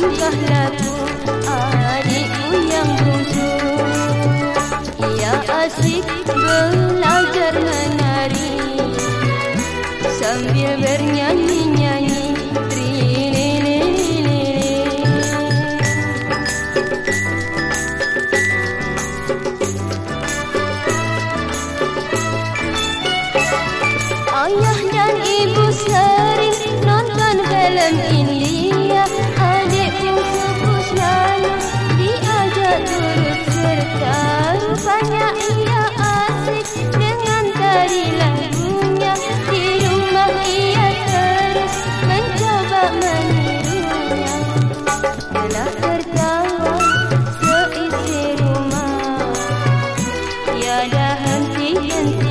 tingkah laku adikku yang bungsu Ia asik belajar menari Sambil bernyanyi-nyanyi Ayah dan ibu sering nonton film ini. tiada henti-henti.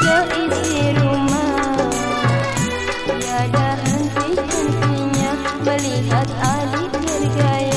seisi rumah. Melihat Ali bergaya